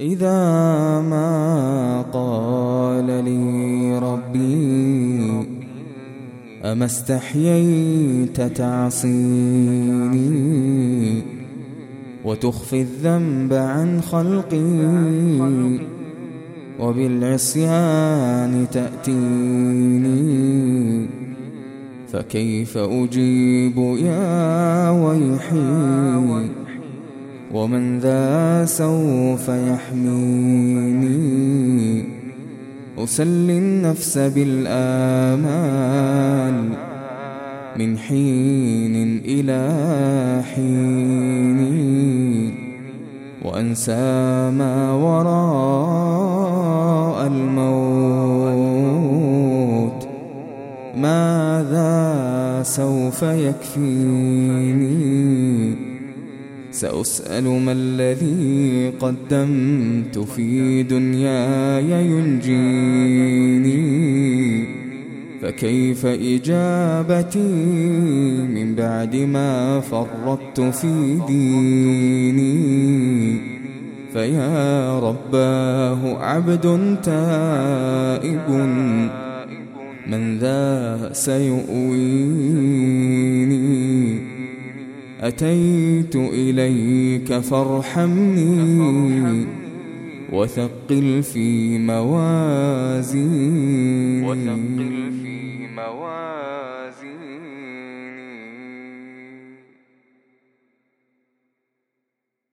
إذا ما قال لي ربي أما استحييت تعصيني وتخفي الذنب عن خلقي وبالعصيان تأتيني فكيف أجيب يا ويحي ومن ذا سوف يحميني. أسلي النفس بالآمال من حين إلى حين وأنسى ما وراء الموت. ماذا سوف يكفيني؟ سأسأل ما الذي قدمت في دنياي ينجيني؟ فكيف إجابتي من بعد ما فرطت في ديني؟ فيا رباه عبد تائب من ذا سيؤويني؟ أتيت إليك فارحمني وثقل في موازيني وثقل في